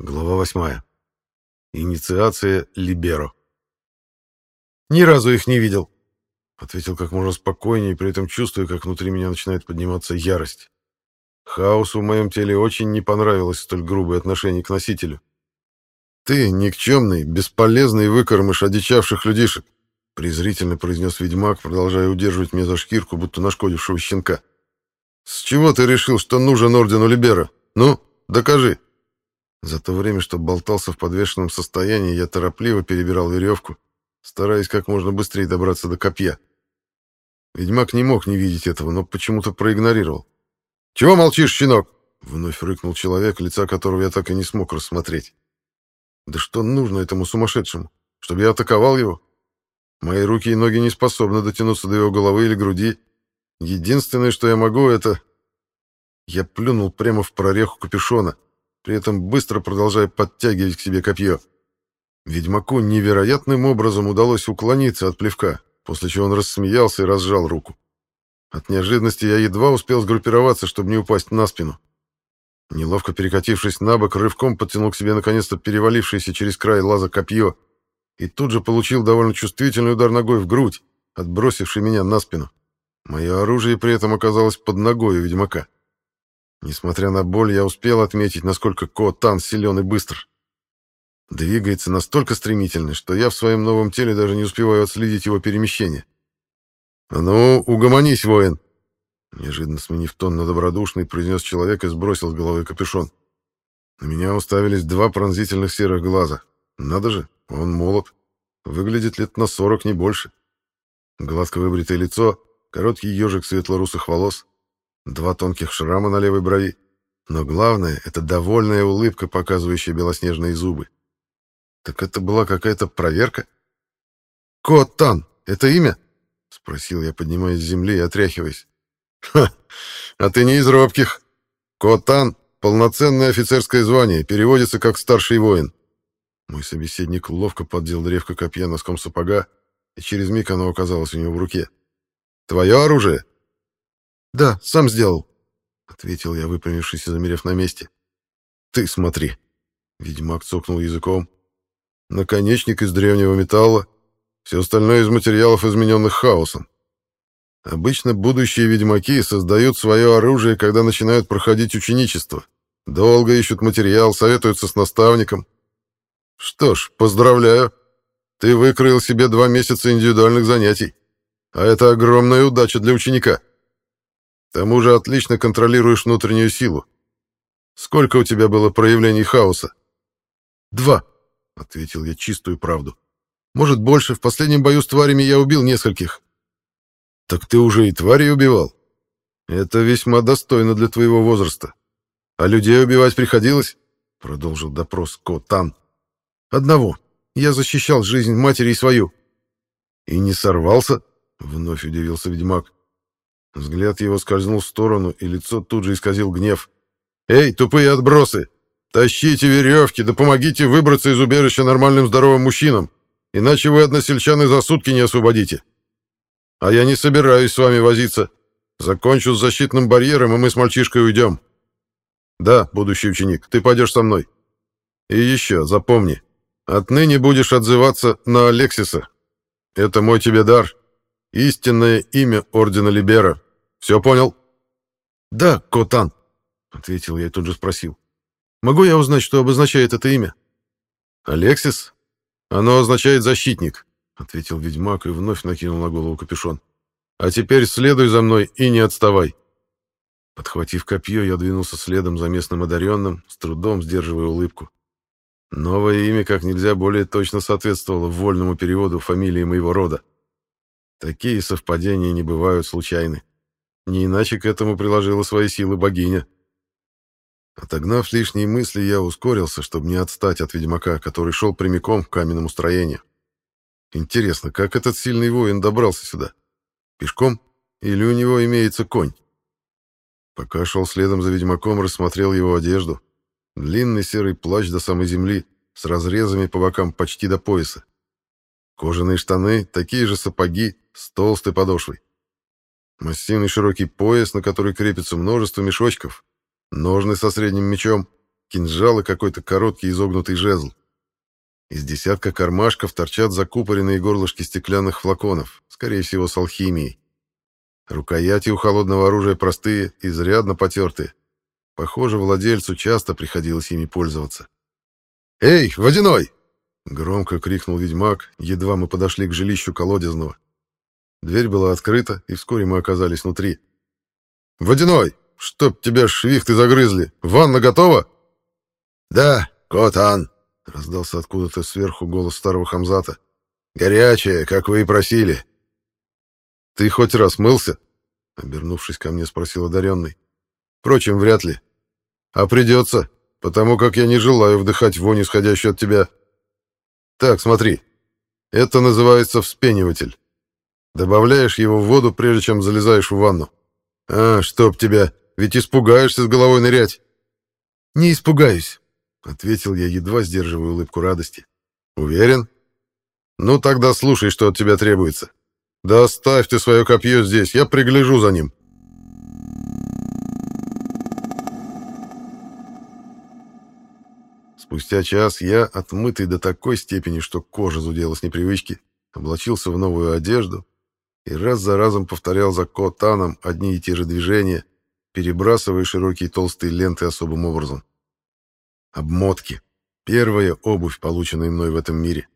Глава восьмая. Инициация Либеро. «Ни разу их не видел», — ответил как можно спокойнее, при этом чувствуя, как внутри меня начинает подниматься ярость. Хаосу в моем теле очень не понравилось столь грубое отношение к носителю. «Ты никчемный, бесполезный выкормыш одичавших людишек», — презрительно произнес ведьмак, продолжая удерживать меня за шкирку, будто нашкодившего щенка. «С чего ты решил, что нужен ордену Либера? Ну, докажи». За то время, что болтался в подвешенном состоянии, я торопливо перебирал веревку, стараясь как можно быстрее добраться до копья. Ведьмак не мог не видеть этого, но почему-то проигнорировал. «Чего молчишь, щенок?» — вновь рыкнул человек, лица которого я так и не смог рассмотреть. «Да что нужно этому сумасшедшему? Чтобы я атаковал его? Мои руки и ноги не способны дотянуться до его головы или груди. Единственное, что я могу, это...» Я плюнул прямо в прореху капюшона, при этом быстро продолжая подтягивать к себе копье. Ведьмаку невероятным образом удалось уклониться от плевка, после чего он рассмеялся и разжал руку. От неожиданности я едва успел сгруппироваться, чтобы не упасть на спину. Неловко перекатившись на бок, рывком подтянул к себе наконец-то перевалившееся через край лаза копье и тут же получил довольно чувствительный удар ногой в грудь, отбросивший меня на спину. Мое оружие при этом оказалось под ногой у ведьмака. Несмотря на боль, я успел отметить, насколько Ко-Тан силен и быстр. Двигается настолько стремительно, что я в своем новом теле даже не успеваю отследить его перемещение. «А ну, угомонись, воин!» Неожиданно сменив тон на добродушный, произнес человек и сбросил с головы капюшон. На меня уставились два пронзительных серых глаза. Надо же, он молод. Выглядит лет на сорок, не больше. Гладко выбритое лицо, короткий ежик светло-русых волос, два тонких шрама на левой брови. Но главное — это довольная улыбка, показывающая белоснежные зубы. Так это была какая-то проверка? «Кот-тан, это имя?» — спросил я, поднимаясь с земли и отряхиваясь. «Ха, а ты не из робких. Кот-тан — полноценное офицерское звание, переводится как «старший воин». Мой собеседник ловко поддел древко копья носком сапога, и через миг оно оказалось у него в руке. «Твое оружие?» «Да, сам сделал», — ответил я, выпрямившись и замерев на месте. «Ты смотри!» — ведьмак цокнул языком. «Наконечник из древнего металла, все остальное из материалов, измененных хаосом. Обычно будущие ведьмаки создают свое оружие, когда начинают проходить ученичество. Долго ищут материал, советуются с наставником. Что ж, поздравляю. Ты выкроил себе два месяца индивидуальных занятий. А это огромная удача для ученика. К тому же отлично контролируешь внутреннюю силу. Сколько у тебя было проявлений хаоса? Два, ответил я чистую правду. Может, больше. В последнем бою с тварями я убил нескольких. Так ты уже и тварей убивал? Это весьма достойно для твоего возраста. А людей убивать приходилось? Продолжил допрос Котан. Одного. Я защищал жизнь матери и свою. И не сорвался? Вновь удивился ведьмак. Взгляд его скользнул в сторону, и лицо тут же исказил гнев. «Эй, тупые отбросы! Тащите веревки, да помогите выбраться из убежища нормальным здоровым мужчинам, иначе вы односельчаны за сутки не освободите. А я не собираюсь с вами возиться. Закончу с защитным барьером, и мы с мальчишкой уйдем. Да, будущий ученик, ты пойдешь со мной. И еще, запомни, отныне будешь отзываться на Алексиса. Это мой тебе дар, истинное имя Ордена Либера. Все понял?» «Да, Котан», — ответил я и тут же спросил. «Могу я узнать, что обозначает это имя?» «Алексис? Оно означает «защитник», — ответил ведьмак и вновь накинул на голову капюшон. «А теперь следуй за мной и не отставай». Подхватив копье, я двинулся следом за местным одаренным, с трудом сдерживая улыбку. Новое имя как нельзя более точно соответствовало вольному переводу фамилии моего рода. Такие совпадения не бывают случайны. Не иначе к этому приложила свои силы богиня. Отогнав лишние мысли, я ускорился, чтобы не отстать от ведьмака, который шел прямиком к каменному строению. Интересно, как этот сильный воин добрался сюда? Пешком? Или у него имеется конь? Пока шел следом за ведьмаком, рассмотрел его одежду. Длинный серый плащ до самой земли, с разрезами по бокам почти до пояса. Кожаные штаны, такие же сапоги, с толстой подошвой. Массивный широкий пояс, на который крепится множество мешочков, ножны со средним мечом, кинжал и какой-то короткий изогнутый жезл. Из десятка кармашков торчат закупоренные горлышки стеклянных флаконов, скорее всего, с алхимией. Рукояти у холодного оружия простые, изрядно потертые. Похоже, владельцу часто приходилось ими пользоваться. «Эй, водяной!» — громко крикнул ведьмак, едва мы подошли к жилищу колодезного. Дверь была открыта, и вскоре мы оказались внутри. «Водяной! Чтоб тебя швихты загрызли! Ванна готова?» «Да, Котан!» — раздался откуда-то сверху голос старого Хамзата. «Горячая, как вы и просили». «Ты хоть раз мылся?» — обернувшись ко мне, спросил одаренный. «Впрочем, вряд ли. А придется, потому как я не желаю вдыхать вонь, исходящую от тебя. Так, смотри. Это называется вспениватель. Добавляешь его в воду, прежде чем залезаешь в ванну. А, чтоб тебя, ведь испугаешься с головой нырять». «Не испугаюсь», Ответил я, едва сдерживая улыбку радости. Уверен? Ну тогда слушай, что от тебя требуется. Да оставь ты свое копье здесь, я пригляжу за ним. Спустя час я, отмытый до такой степени, что кожа зудела с непривычки, облачился в новую одежду и раз за разом повторял за Котаном одни и те же движения, перебрасывая широкие толстые ленты особым образом. Обмотки. Первая обувь, полученная мной в этом мире.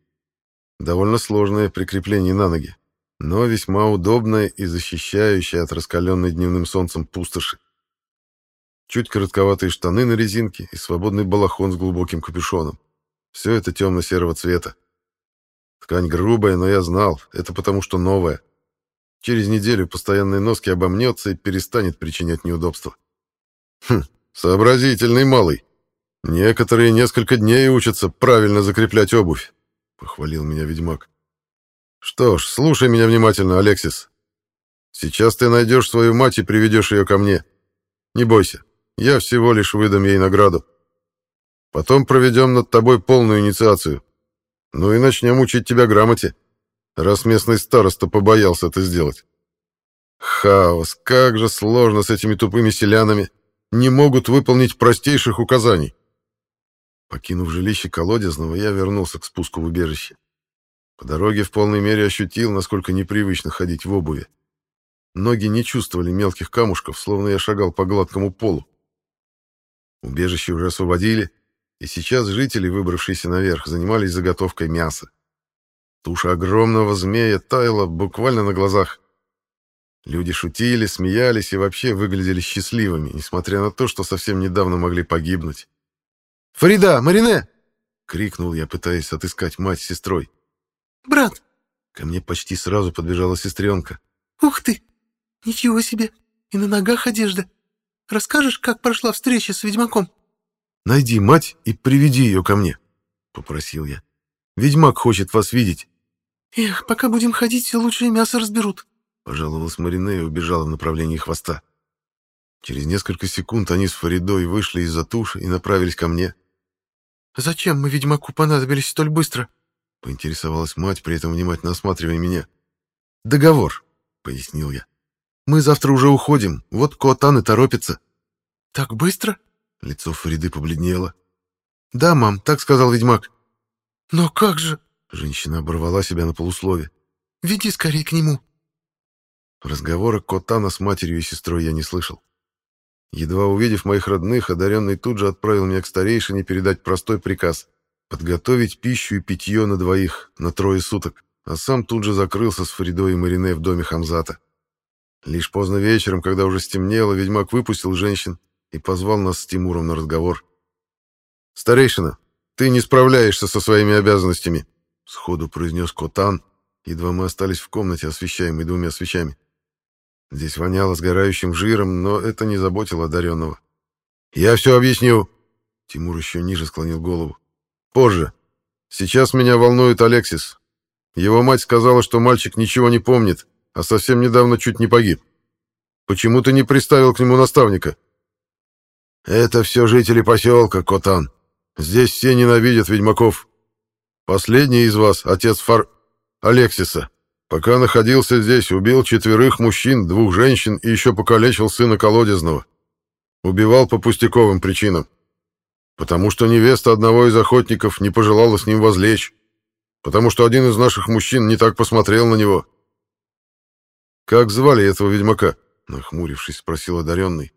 Довольно сложное прикрепление на ноги, но весьма удобное и защищающее от раскаленной дневным солнцем пустоши. Чуть коротковатые штаны на резинке и свободный балахон с глубоким капюшоном. Все это темно-серого цвета. Ткань грубая, но я знал, это потому что новая. Через неделю постоянной носки обомнется и перестанет причинять неудобства. Хм, сообразительный малый. Некоторые несколько дней учатся правильно закреплять обувь, похвалил меня ведьмак. Что ж, слушай меня внимательно, Алексис. Сейчас ты найдешь свою мать и приведешь ее ко мне. Не бойся, я всего лишь выдам ей награду. Потом проведем над тобой полную инициацию. Ну и начнем учить тебя грамоте, раз местный староста побоялся это сделать. Хаос, как же сложно с этими тупыми селянами. Не могут выполнить простейших указаний. Покинув жилище колодезного, я вернулся к спуску в убежище. По дороге в полной мере ощутил, насколько непривычно ходить в обуви. Ноги не чувствовали мелких камушков, словно я шагал по гладкому полу. Убежище уже освободили, и сейчас жители, выбравшиеся наверх, занимались заготовкой мяса. Туша огромного змея таяла буквально на глазах. Люди шутили, смеялись и вообще выглядели счастливыми, несмотря на то, что совсем недавно могли погибнуть. «Фарида! Марине!» — крикнул я, пытаясь отыскать мать с сестрой. «Брат!» Ко мне почти сразу подбежала сестренка. «Ух ты! Ничего себе! И на ногах одежда! Расскажешь, как прошла встреча с ведьмаком?» «Найди мать и приведи ее ко мне», — попросил я. «Ведьмак хочет вас видеть». «Эх, пока будем ходить, все лучшее мясо разберут», — пожаловалась Марине и убежала в направлении хвоста. Через несколько секунд они с Фаридой вышли из-за туши и направились ко мне. «Зачем мы ведьмаку понадобились столь быстро?» — поинтересовалась мать, при этом внимательно осматривая меня. «Договор», — пояснил я. «Мы завтра уже уходим, вот Котан и торопится». «Так быстро?» — лицо Фариды побледнело. «Да, мам, так сказал ведьмак». «Но как же...» — женщина оборвала себя на полуслове. «Веди скорее к нему». Разговора Котана с матерью и сестрой я не слышал. Едва увидев моих родных, одаренный тут же отправил меня к старейшине передать простой приказ — подготовить пищу и питье на двоих, на трое суток, а сам тут же закрылся с Фаридой и Марине в доме Хамзата. Лишь поздно вечером, когда уже стемнело, ведьмак выпустил женщин и позвал нас с Тимуром на разговор. «Старейшина, ты не справляешься со своими обязанностями», — сходу произнес Котан, едва мы остались в комнате, освещаемой двумя свечами. Здесь воняло сгорающим жиром, но это не заботило одаренного. «Я все объясню!» Тимур еще ниже склонил голову. «Позже. Сейчас меня волнует Алексис. Его мать сказала, что мальчик ничего не помнит, а совсем недавно чуть не погиб. Почему ты не приставил к нему наставника?» «Это все жители поселка, Котан. Здесь все ненавидят ведьмаков. Последний из вас — отец Фар... Алексиса. Пока находился здесь, убил четверых мужчин, двух женщин и еще покалечил сына колодезного. Убивал по пустяковым причинам. Потому что невеста одного из охотников не пожелала с ним возлечь. Потому что один из наших мужчин не так посмотрел на него. Как звали этого ведьмака? Нахмурившись, спросил одаренный.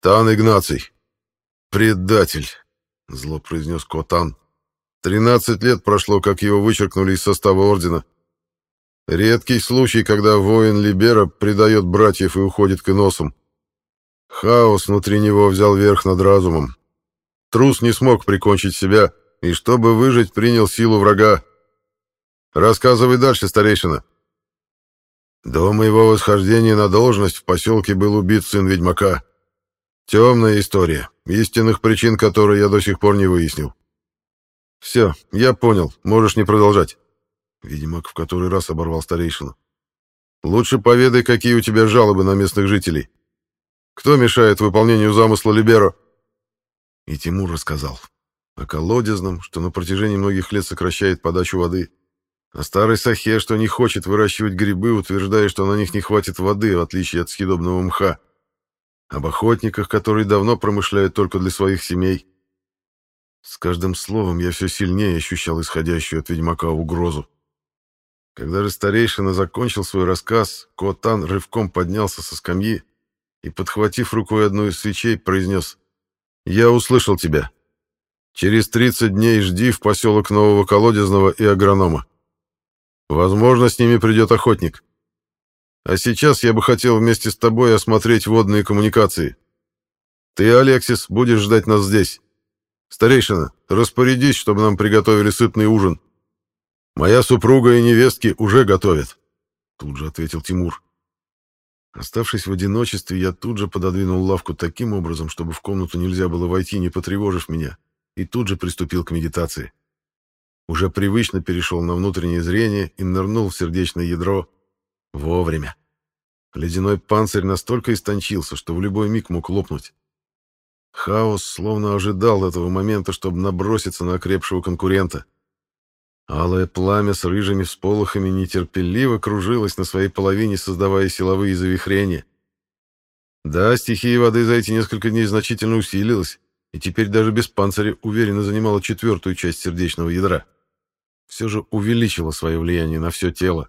Тан Игнаций. Предатель, зло произнес Котан. Тринадцать лет прошло, как его вычеркнули из состава ордена. Редкий случай, когда воин Либера предает братьев и уходит к иносам. Хаос внутри него взял верх над разумом. Трус не смог прикончить себя, и чтобы выжить, принял силу врага. Рассказывай дальше, старейшина. До моего восхождения на должность в поселке был убит сын ведьмака. Темная история, истинных причин которой я до сих пор не выяснил. Все, я понял, можешь не продолжать. Ведьмак в который раз оборвал старейшину. Лучше поведай, какие у тебя жалобы на местных жителей. Кто мешает выполнению замысла Либеро? И Тимур рассказал. О колодезном, что на протяжении многих лет сокращает подачу воды. О старой сахе, что не хочет выращивать грибы, утверждая, что на них не хватит воды, в отличие от съедобного мха. Об охотниках, которые давно промышляют только для своих семей. С каждым словом я все сильнее ощущал исходящую от ведьмака угрозу. Когда же старейшина закончил свой рассказ, Котан рывком поднялся со скамьи и, подхватив рукой одну из свечей, произнес «Я услышал тебя. Через 30 дней жди в поселок Нового Колодезного и Агронома. Возможно, с ними придет охотник. А сейчас я бы хотел вместе с тобой осмотреть водные коммуникации. Ты, Алексис, будешь ждать нас здесь. Старейшина, распорядись, чтобы нам приготовили сытный ужин». «Моя супруга и невестки уже готовят», — тут же ответил Тимур. Оставшись в одиночестве, я тут же пододвинул лавку таким образом, чтобы в комнату нельзя было войти, не потревожив меня, и тут же приступил к медитации. Уже привычно перешел на внутреннее зрение и нырнул в сердечное ядро. Вовремя. Ледяной панцирь настолько истончился, что в любой миг мог лопнуть. Хаос словно ожидал этого момента, чтобы наброситься на окрепшего конкурента — Алое пламя с рыжими всполохами нетерпеливо кружилось на своей половине, создавая силовые завихрения. Да, стихия воды за эти несколько дней значительно усилилась, и теперь даже без панциря уверенно занимала четвертую часть сердечного ядра. Все же увеличила свое влияние на все тело.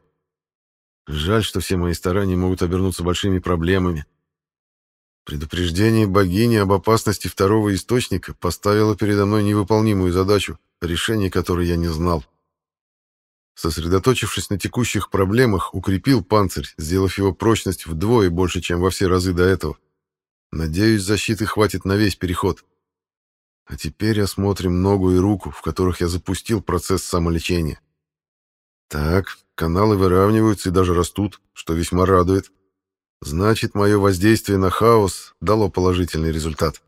Жаль, что все мои старания могут обернуться большими проблемами. Предупреждение богини об опасности второго источника поставило передо мной невыполнимую задачу, решение которой я не знал. Сосредоточившись на текущих проблемах, укрепил панцирь, сделав его прочность вдвое больше, чем во все разы до этого. Надеюсь, защиты хватит на весь переход. А теперь осмотрим ногу и руку, в которых я запустил процесс самолечения. Так, каналы выравниваются и даже растут, что весьма радует. Значит, мое воздействие на хаос дало положительный результат.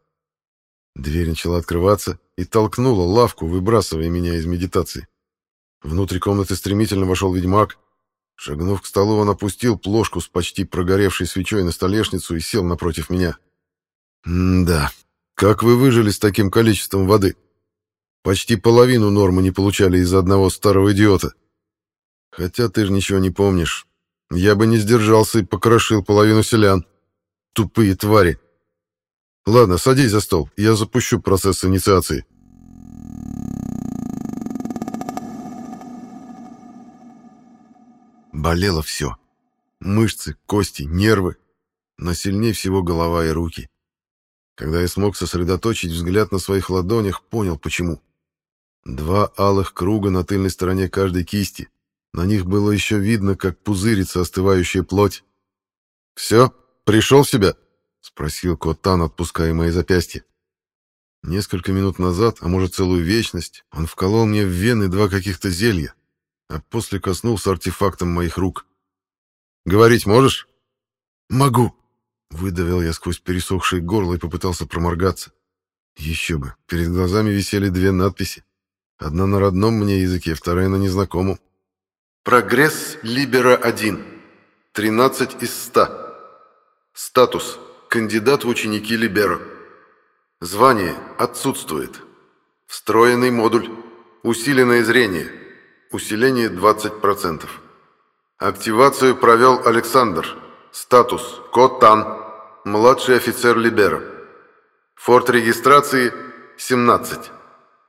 Дверь начала открываться и толкнула лавку, выбрасывая меня из медитации. Внутрь комнаты стремительно вошел ведьмак. Шагнув к столу, он опустил плошку с почти прогоревшей свечой на столешницу и сел напротив меня. «Да, как вы выжили с таким количеством воды? Почти половину нормы не получали из-за одного старого идиота. Хотя ты же ничего не помнишь. Я бы не сдержался и покрошил половину селян. Тупые твари. Ладно, садись за стол, я запущу процесс инициации». Болело все. Мышцы, кости, нервы. Но сильнее всего голова и руки. Когда я смог сосредоточить взгляд на своих ладонях, понял почему. Два алых круга на тыльной стороне каждой кисти. На них было еще видно, как пузырится остывающая плоть. «Все? Пришел в себя?» — спросил Котан, отпуская мои запястья. Несколько минут назад, а может целую вечность, он вколол мне в вены два каких-то зелья, а после коснулся артефактом моих рук. «Говорить можешь?» «Могу», — выдавил я сквозь пересохшее горло и попытался проморгаться. Еще бы, перед глазами висели две надписи. Одна на родном мне языке, вторая на незнакомом. «Прогресс Либера-1. 13 из 100. Статус. Кандидат в ученики Либера. Звание. Отсутствует. Встроенный модуль. Усиленное зрение. Усиление 20%. Активацию провел Александр. Статус Котан. Младший офицер Либера. Форт регистрации 17.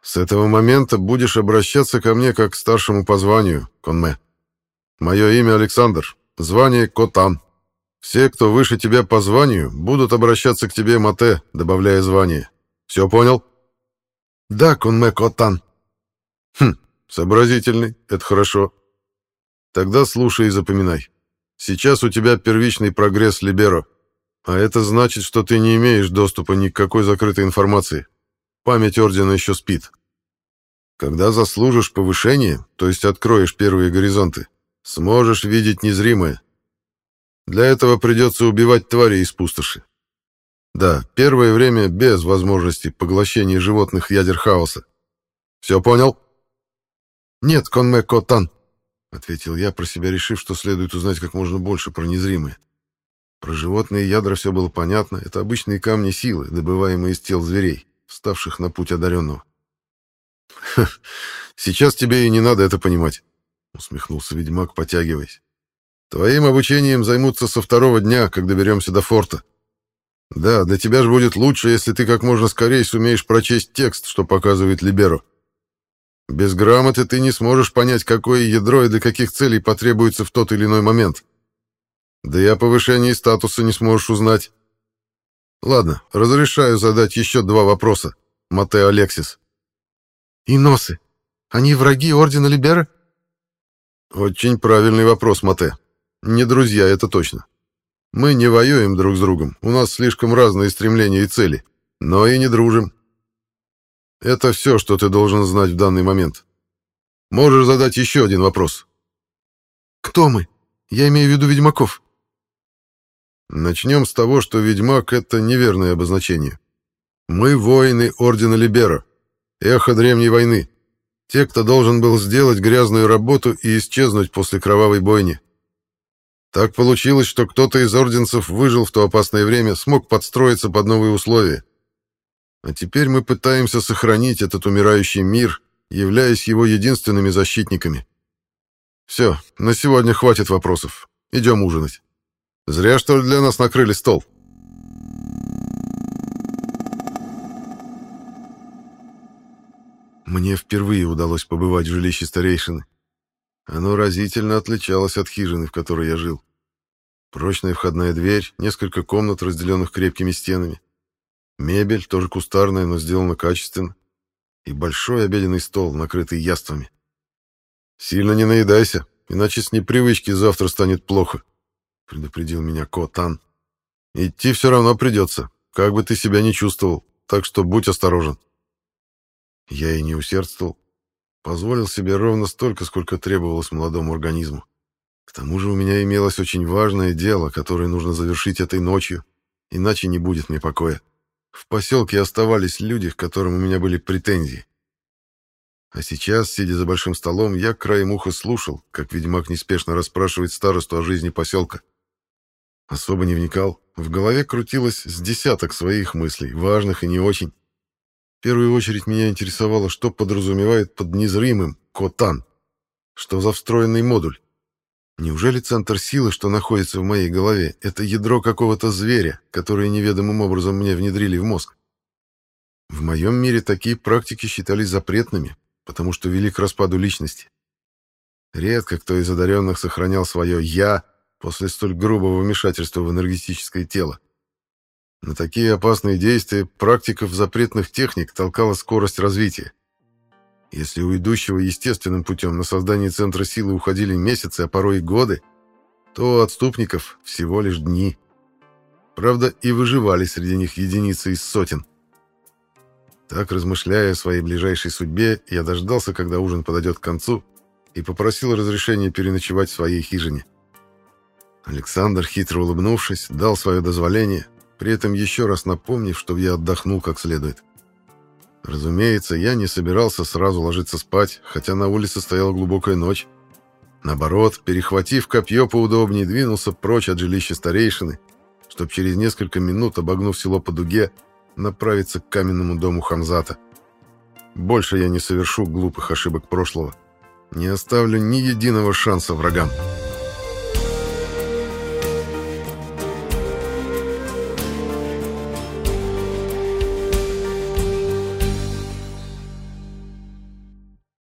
С этого момента будешь обращаться ко мне как к старшему по званию, Конме. Мое имя Александр, звание Котан. Все, кто выше тебя по званию, будут обращаться к тебе Мате, добавляя звание. Все понял? Да, Конме Котан. Хм, сообразительный, это хорошо. Тогда слушай и запоминай. Сейчас у тебя первичный прогресс Либеро, а это значит, что ты не имеешь доступа ни к какой закрытой информации. Память Ордена еще спит. Когда заслужишь повышение, то есть откроешь первые горизонты, сможешь видеть незримое. Для этого придется убивать твари из пустоши. Да, первое время без возможности поглощения животных ядер хаоса. Все понял? Нет, Конме Котан, ответил я, про себя решив, что следует узнать как можно больше про незримое. Про животные ядра все было понятно, это обычные камни силы, добываемые из тел зверей, вставших на путь одаренного. «Сейчас тебе и не надо это понимать», — усмехнулся ведьмак, потягиваясь. «Твоим обучением займутся со второго дня, как доберемся до форта. Да, для тебя же будет лучше, если ты как можно скорее сумеешь прочесть текст, что показывает Либеро. Без грамоты ты не сможешь понять, какое ядро и для каких целей потребуется в тот или иной момент. Да и о повышении статуса не сможешь узнать. Ладно, разрешаю задать еще два вопроса. Матео Алексис. Иносы. Они враги Ордена Либера? Очень правильный вопрос, Мате. Не друзья, это точно. Мы не воюем друг с другом, у нас слишком разные стремления и цели, но и не дружим. Это все, что ты должен знать в данный момент. Можешь задать еще один вопрос. Кто мы? Я имею в виду ведьмаков. Начнем с того, что ведьмак — это неверное обозначение. Мы воины Ордена Либера, эхо древней войны. Те, кто должен был сделать грязную работу и исчезнуть после кровавой бойни. Так получилось, что кто-то из орденцев выжил в то опасное время, смог подстроиться под новые условия. А теперь мы пытаемся сохранить этот умирающий мир, являясь его единственными защитниками. Все, на сегодня хватит вопросов. Идем ужинать. Зря, что ли, для нас накрыли стол. Мне впервые удалось побывать в жилище старейшины. Оно разительно отличалось от хижины, в которой я жил. Прочная входная дверь, несколько комнат, разделенных крепкими стенами. Мебель, тоже кустарная, но сделана качественно. И большой обеденный стол, накрытый яствами. «Сильно не наедайся, иначе с непривычки завтра станет плохо», предупредил меня Котан. Идти все равно придется, как бы ты себя ни чувствовал, так что будь осторожен. Я и не усердствовал. Позволил себе ровно столько, сколько требовалось молодому организму. К тому же у меня имелось очень важное дело, которое нужно завершить этой ночью, иначе не будет мне покоя. В поселке оставались люди, к которым у меня были претензии. А сейчас, сидя за большим столом, я краем уха слушал, как ведьмак неспешно расспрашивает старосту о жизни поселка. Особо не вникал. В голове крутилось с десяток своих мыслей, важных и не очень. В первую очередь меня интересовало, что подразумевает под незримым Котан. Что за встроенный модуль? Неужели центр силы, что находится в моей голове, это ядро какого-то зверя, которое неведомым образом мне внедрили в мозг? В моем мире такие практики считались запретными, потому что вели к распаду личности. Редко кто из одаренных сохранял свое «я», после столь грубого вмешательства в энергетическое тело. На такие опасные действия практиков запретных техник толкала скорость развития. Если у идущего естественным путем на создание центра силы уходили месяцы, а порой и годы, то у отступников всего лишь дни. Правда, и выживали среди них единицы из сотен. Так, размышляя о своей ближайшей судьбе, я дождался, когда ужин подойдет к концу, и попросил разрешения переночевать в своей хижине. Александр, хитро улыбнувшись, дал свое дозволение, при этом еще раз напомнив, чтобы я отдохнул как следует. Разумеется, я не собирался сразу ложиться спать, хотя на улице стояла глубокая ночь. Наоборот, перехватив копье поудобнее, двинулся прочь от жилища старейшины, чтобы через несколько минут, обогнув село по дуге, направиться к каменному дому Хамзата. Больше я не совершу глупых ошибок прошлого. Не оставлю ни единого шанса врагам.